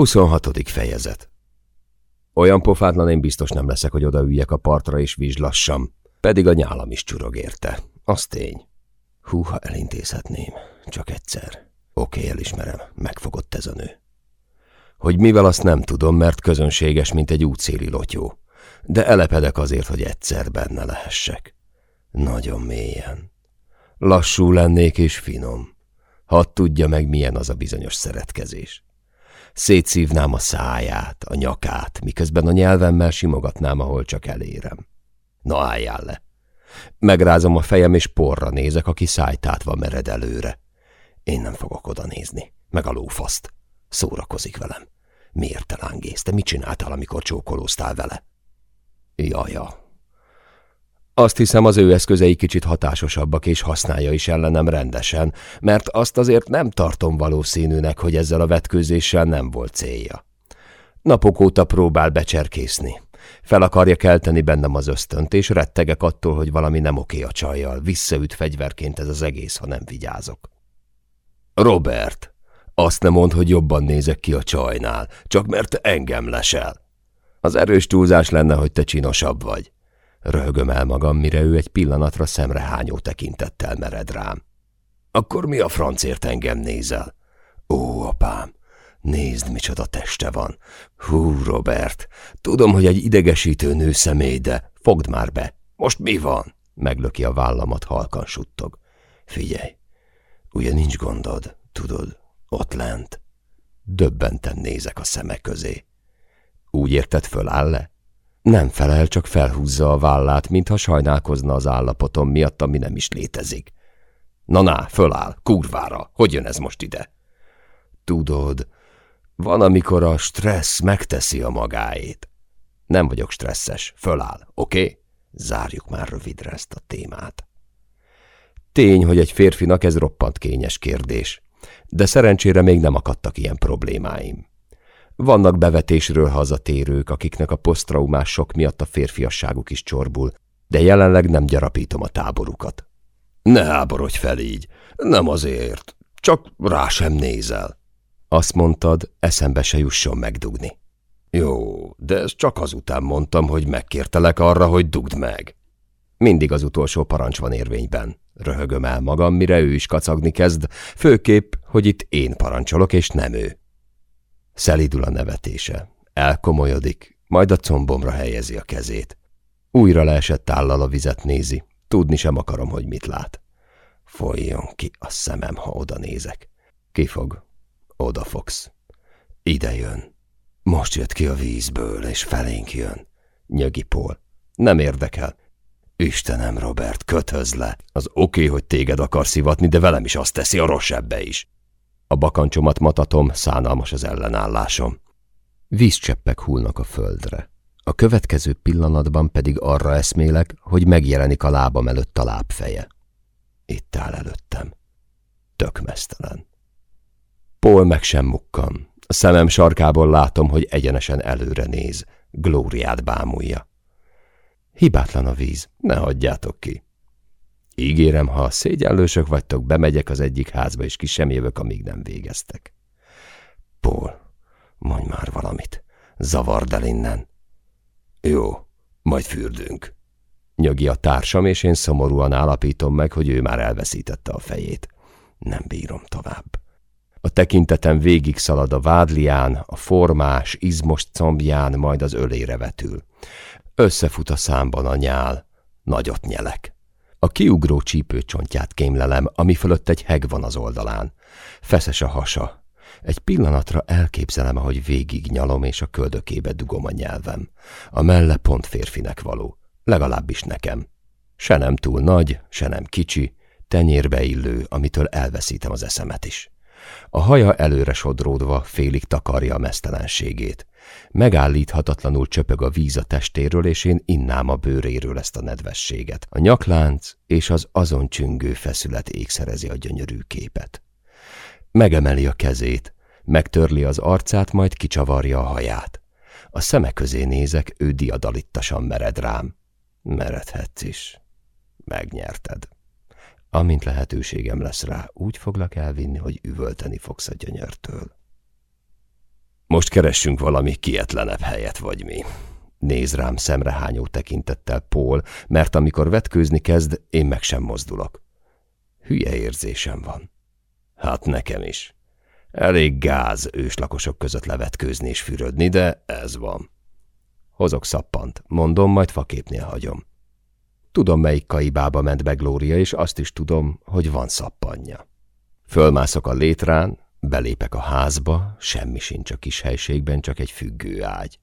26. fejezet Olyan pofátlan én biztos nem leszek, hogy odaüljek a partra és vizslassam, pedig a nyálam is csurog érte. Az tény. Húha, elintézhetném. Csak egyszer. Oké, elismerem, megfogott ez a nő. Hogy mivel azt nem tudom, mert közönséges, mint egy útszéli lotyó. De elepedek azért, hogy egyszer benne lehessek. Nagyon mélyen. Lassú lennék és finom. Hadd tudja meg, milyen az a bizonyos szeretkezés. Szétszívnám a száját, a nyakát, miközben a nyelvemmel simogatnám, ahol csak elérem. Na álljál le! Megrázom a fejem, és porra nézek, aki szájtátva mered előre. Én nem fogok oda nézni, meg a lófaszt. Szórakozik velem. Miért te lángész? Te mit csináltál, amikor csókolóztál vele? Jaja, azt hiszem, az ő eszközei kicsit hatásosabbak, és használja is ellenem rendesen, mert azt azért nem tartom valószínűnek, hogy ezzel a vetkőzéssel nem volt célja. Napok óta próbál becserkészni. Fel akarja kelteni bennem az ösztönt, és rettegek attól, hogy valami nem oké a csajjal. Visszaüt fegyverként ez az egész, ha nem vigyázok. Robert, azt nem mond, hogy jobban nézek ki a csajnál, csak mert engem lesel. Az erős túlzás lenne, hogy te csinosabb vagy. Röhögöm el magam, mire ő egy pillanatra szemrehányó tekintettel mered rám. Akkor mi a francért engem nézel? Ó, apám, nézd, micsoda teste van. Hú, Robert, tudom, hogy egy idegesítő nő személy, de fogd már be. Most mi van? Meglöki a vállamat, halkan suttog. Figyelj, ugye nincs gondod, tudod, ott lent. Döbbenten nézek a szemek közé. Úgy érted, föláll le? Nem felel, csak felhúzza a vállát, mintha sajnálkozna az állapotom miatt, ami nem is létezik. Na-na, föláll, kurvára, hogy jön ez most ide? Tudod, van, amikor a stressz megteszi a magáét. Nem vagyok stresszes, föláll, oké? Okay? Zárjuk már rövidre ezt a témát. Tény, hogy egy férfinak ez roppant kényes kérdés, de szerencsére még nem akadtak ilyen problémáim. Vannak bevetésről hazatérők, akiknek a posztraumás sok miatt a férfiasságuk is csorbul, de jelenleg nem gyarapítom a táborukat. Ne háborodj fel így, nem azért, csak rá sem nézel. Azt mondtad, eszembe se jusson megdugni. Jó, de ezt csak azután mondtam, hogy megkértelek arra, hogy dugd meg. Mindig az utolsó parancs van érvényben. Röhögöm el magam, mire ő is kacagni kezd, főképp, hogy itt én parancsolok, és nem ő. Szelidul a nevetése. Elkomolyodik, majd a combomra helyezi a kezét. Újra leesett állal a vizet nézi. Tudni sem akarom, hogy mit lát. Folyjon ki a szemem, ha oda nézek. Kifog. Oda fogsz. Ide jön. Most jött ki a vízből, és felénk jön. Nyögi Pól. Nem érdekel. Istenem, Robert, kötöz le. Az oké, okay, hogy téged akar szivatni, de velem is azt teszi a rosebbe is. A bakancsomat matatom, szánalmas az ellenállásom. Vízcseppek hullnak a földre. A következő pillanatban pedig arra eszmélek, hogy megjelenik a lábam előtt a lábfeje. Itt áll előttem. Tökmesztelen. Paul meg sem mukkan. A szemem sarkából látom, hogy egyenesen előre néz. Glóriát bámulja. Hibátlan a víz, ne hagyjátok ki. Ígérem, ha szégyenlősök vagytok, bemegyek az egyik házba, és ki sem jövök, amíg nem végeztek. Paul, mondj már valamit. Zavard el innen. Jó, majd fürdünk. Nyögi a társam, és én szomorúan állapítom meg, hogy ő már elveszítette a fejét. Nem bírom tovább. A tekintetem végig szalad a vádlián, a formás, izmos combján, majd az ölére vetül. Összefut a számban a nyál. Nagyot nyelek. A kiugró csípőcsontját kémlelem, ami fölött egy heg van az oldalán. Feszes a hasa. Egy pillanatra elképzelem, ahogy végig nyalom, és a köldökébe dugom a nyelvem. A melle pont férfinek való. Legalábbis nekem. Se nem túl nagy, se nem kicsi, tenyérbe illő, amitől elveszítem az eszemet is. A haja előre sodródva félig takarja a mesztelenségét. Megállíthatatlanul csöpög a víz a testéről, és én innám a bőréről ezt a nedvességet. A nyaklánc és az azon csüngő feszület ékszerezi a gyönyörű képet. Megemeli a kezét, megtörli az arcát, majd kicsavarja a haját. A szeme közé nézek, ő diadalittasan mered rám. Meredhetsz is. Megnyerted. Amint lehetőségem lesz rá, úgy foglak elvinni, hogy üvölteni fogsz a gyönyörtől. Most keressünk valami kietlenebb helyet, vagy mi? Néz rám szemrehányó tekintettel Paul, mert amikor vetkőzni kezd, én meg sem mozdulok. Hülye érzésem van. Hát nekem is. Elég gáz őslakosok között levetkőzni és fürödni, de ez van. Hozok szappant, mondom, majd faképnél hagyom. Tudom, melyik kaibába ment be Glória, és azt is tudom, hogy van szappanja. Fölmászok a létrán, belépek a házba, semmi sincs a kis helységben, csak egy függő ágy.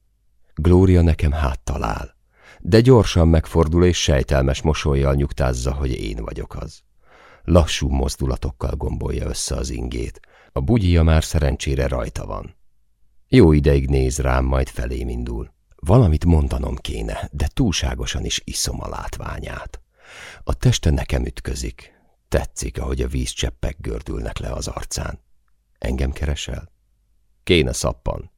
Glória nekem háttal áll, de gyorsan megfordul és sejtelmes mosolyjal nyugtázza, hogy én vagyok az. Lassú mozdulatokkal gombolja össze az ingét. A bugyija már szerencsére rajta van. Jó ideig néz rám, majd felém indul. Valamit mondanom kéne, de túlságosan is iszom a látványát. A teste nekem ütközik. Tetszik, ahogy a vízcseppek gördülnek le az arcán. Engem keresel? Kéne szappan.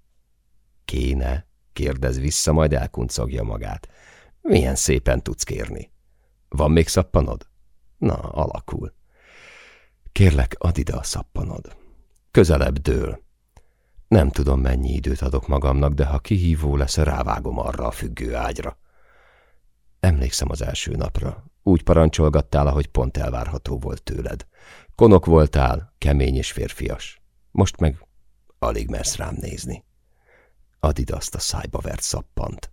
Kéne? Kérdez vissza, majd elkuncogja magát. Milyen szépen tudsz kérni. Van még szappanod? Na, alakul. Kérlek, add ide a szappanod. Közelebb dől. Nem tudom, mennyi időt adok magamnak, de ha kihívó lesz, rávágom arra a függő ágyra. Emlékszem az első napra. Úgy parancsolgattál, ahogy pont elvárható volt tőled. Konok voltál, kemény és férfias. Most meg alig mersz rám nézni. Add ide azt a szájba vert szappant.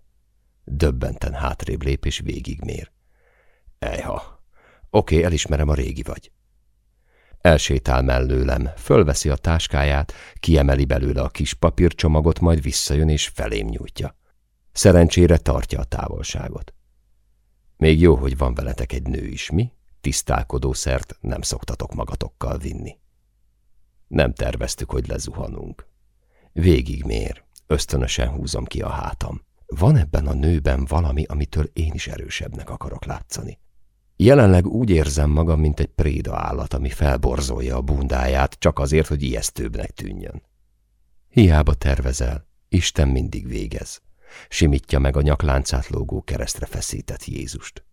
Döbbenten hátrébb lép és végigmér. Ejha, oké, elismerem, a régi vagy. Elsétál mellőlem, fölveszi a táskáját, kiemeli belőle a kis papírcsomagot, majd visszajön és felém nyújtja. Szerencsére tartja a távolságot. Még jó, hogy van veletek egy nő is, mi? Tisztálkodószert nem szoktatok magatokkal vinni. Nem terveztük, hogy lezuhanunk. Végig mér, ösztönösen húzom ki a hátam. Van ebben a nőben valami, amitől én is erősebbnek akarok látszani. Jelenleg úgy érzem magam, mint egy préda állat, ami felborzolja a bundáját, csak azért, hogy ijesztőbbnek tűnjön. Hiába tervezel, Isten mindig végez. Simítja meg a nyakláncát lógó keresztre feszített Jézust.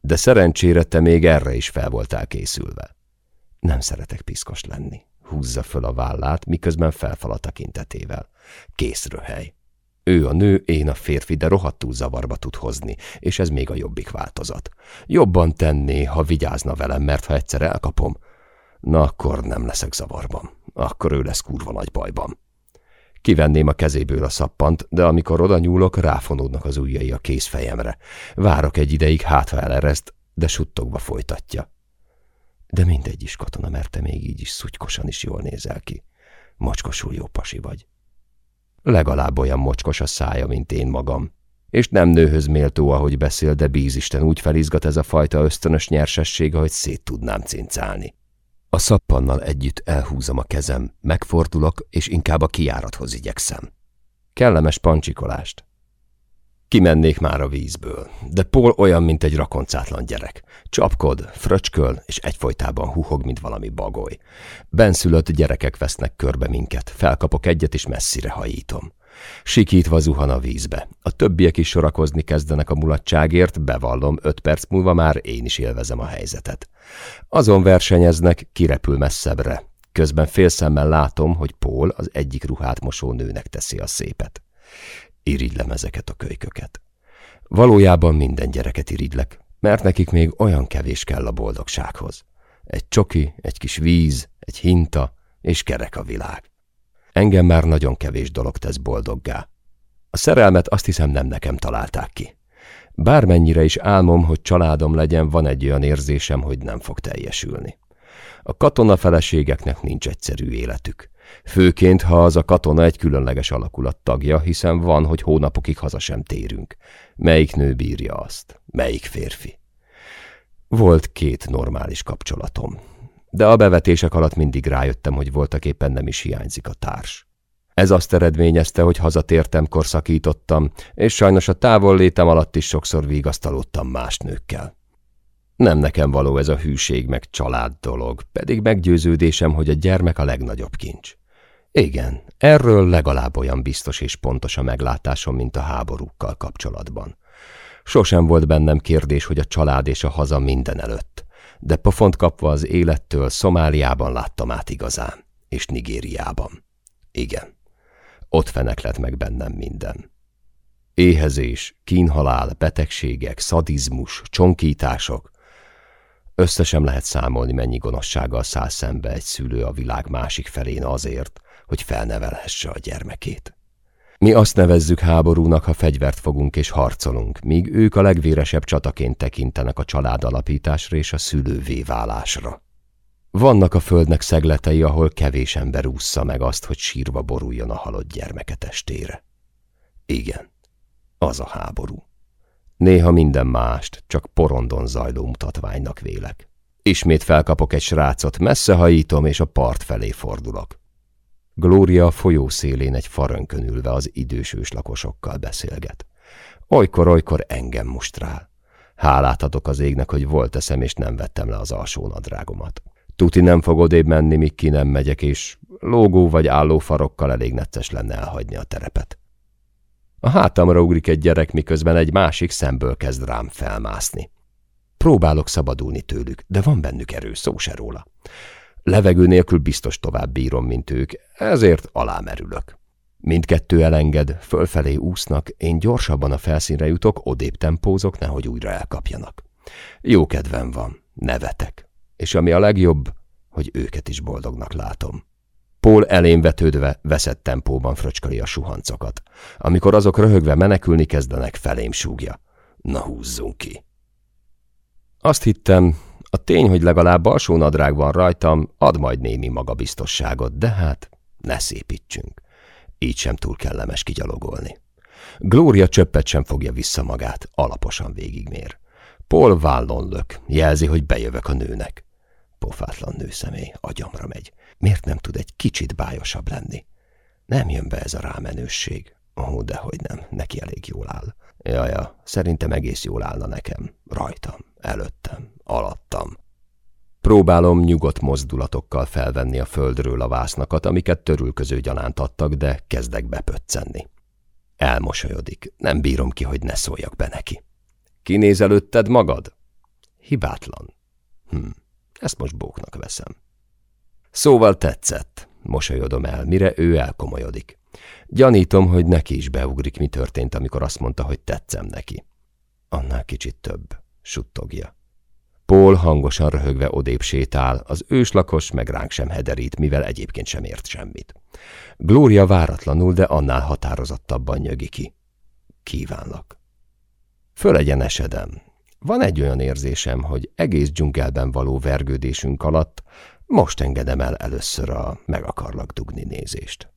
De szerencsére te még erre is fel voltál készülve. Nem szeretek piszkos lenni. Húzza föl a vállát, miközben felfal a tekintetével. Készröhely. Ő a nő, én a férfi, de rohadtul zavarba tud hozni, és ez még a jobbik változat. Jobban tenné, ha vigyázna velem, mert ha egyszer elkapom, na akkor nem leszek zavarban. Akkor ő lesz kurva nagy bajban. Kivenném a kezéből a szappant, de amikor oda nyúlok, ráfonódnak az ujjai a kézfejemre. Várok egy ideig, hát ha elereszt, de suttogva folytatja. De mindegy is katona, mert te még így is szutykosan is jól nézel ki. Mocskosul jó pasi vagy. Legalább olyan mocskos a szája, mint én magam. És nem nőhöz méltó, ahogy beszél, de bízisten úgy felizgat ez a fajta ösztönös nyersesség, hogy szét tudnám cincálni. A szappannal együtt elhúzom a kezem, megfordulok, és inkább a kiárathoz igyekszem. Kellemes pancsikolást. Kimennék már a vízből, de Paul olyan, mint egy rakoncátlan gyerek. Csapkod, fröcsköl, és egyfolytában huhog, mint valami bagoly. Benszülött gyerekek vesznek körbe minket, felkapok egyet, és messzire hajítom. Sikítva zuhan a vízbe. A többiek is sorakozni kezdenek a mulatságért, bevallom, öt perc múlva már én is élvezem a helyzetet. Azon versenyeznek, kirepül messzebbre. Közben félszemmel látom, hogy Paul az egyik ruhát mosó nőnek teszi a szépet. Irigylem ezeket a kölyköket. Valójában minden gyereket irigylek, mert nekik még olyan kevés kell a boldogsághoz. Egy csoki, egy kis víz, egy hinta, és kerek a világ. Engem már nagyon kevés dolog tesz boldoggá. A szerelmet azt hiszem nem nekem találták ki. Bármennyire is álmom, hogy családom legyen, van egy olyan érzésem, hogy nem fog teljesülni. A katona feleségeknek nincs egyszerű életük. Főként, ha az a katona egy különleges alakulat tagja, hiszen van, hogy hónapokig haza sem térünk. Melyik nő bírja azt? Melyik férfi? Volt két normális kapcsolatom, de a bevetések alatt mindig rájöttem, hogy voltak éppen nem is hiányzik a társ. Ez azt eredményezte, hogy hazatértem, korszakítottam, és sajnos a távol létem alatt is sokszor vigasztalódtam más nőkkel. Nem nekem való ez a hűség meg család dolog, pedig meggyőződésem, hogy a gyermek a legnagyobb kincs. Igen, erről legalább olyan biztos és pontos a meglátásom, mint a háborúkkal kapcsolatban. Sosem volt bennem kérdés, hogy a család és a haza minden előtt, de pofont kapva az élettől Szomáliában láttam át igazán, és Nigériában. Igen. ott feneklet meg bennem minden. Éhezés, kínhalál, betegségek, szadizmus, csonkítások. Összesen lehet számolni, mennyi gonoszsággal száll szembe egy szülő a világ másik felén azért, hogy felnevelhesse a gyermekét. Mi azt nevezzük háborúnak, ha fegyvert fogunk és harcolunk, míg ők a legvéresebb csataként tekintenek a családalapításra és a szülővé válásra. Vannak a földnek szegletei, ahol kevés ember ússza meg azt, hogy sírva boruljon a halott gyermeke testére. Igen, az a háború. Néha minden mást, csak porondon zajló mutatványnak vélek. Ismét felkapok egy srácot, messze hajítom, és a part felé fordulok. Glória folyó szélén egy farönkön ülve az idős lakosokkal beszélget. Olykor-olykor engem mustrál. Hálát adok az égnek, hogy volt eszem, és nem vettem le az alsó nadrágomat. Tuti nem fog odébb menni, míg ki nem megyek, és lógó vagy álló farokkal elég necces lenne elhagyni a terepet. A hátamra ugrik egy gyerek, miközben egy másik szemből kezd rám felmászni. Próbálok szabadulni tőlük, de van bennük erő, szó se róla. Levegő nélkül biztos tovább bírom, mint ők, ezért alámerülök. Mindkettő elenged, fölfelé úsznak, én gyorsabban a felszínre jutok, odébb tempózok, nehogy újra elkapjanak. Jó kedvem van, nevetek, és ami a legjobb, hogy őket is boldognak látom. Paul elén vetődve veszett tempóban fröcskali a suhancokat. Amikor azok röhögve menekülni kezdenek, felém súgja. Na húzzunk ki! Azt hittem, a tény, hogy legalább alsó nadrág van rajtam, ad majd némi magabiztosságot, de hát ne szépítsünk. Így sem túl kellemes kigyalogolni. Glória csöppet sem fogja vissza magát, alaposan végigmér. Paul vállon lök, jelzi, hogy bejövök a nőnek. Pofátlan nőszemély, agyamra megy. Miért nem tud egy kicsit bájosabb lenni? Nem jön be ez a rámenősség. Ó, dehogy nem, neki elég jól áll. Jaja, szerintem egész jól állna nekem. Rajtam, előttem, alattam. Próbálom nyugodt mozdulatokkal felvenni a földről a vásznakat, amiket törülköző gyanánt adtak, de kezdek bepöccenni. Elmosolyodik, nem bírom ki, hogy ne szóljak be neki. Kinéz előtted magad? Hibátlan. Hm, ezt most bóknak veszem. Szóval tetszett, mosolyodom el, mire ő elkomolyodik. Gyanítom, hogy neki is beugrik, mi történt, amikor azt mondta, hogy tetszem neki. Annál kicsit több, suttogja. Paul hangosan röhögve odébb sétál, az őslakos meg ránk sem hederít, mivel egyébként sem ért semmit. Glória váratlanul, de annál határozottabban nyögi ki. Kívánlak. Fölegyenesedem. Van egy olyan érzésem, hogy egész dzsungelben való vergődésünk alatt most engedem el először a meg akarlak dugni nézést.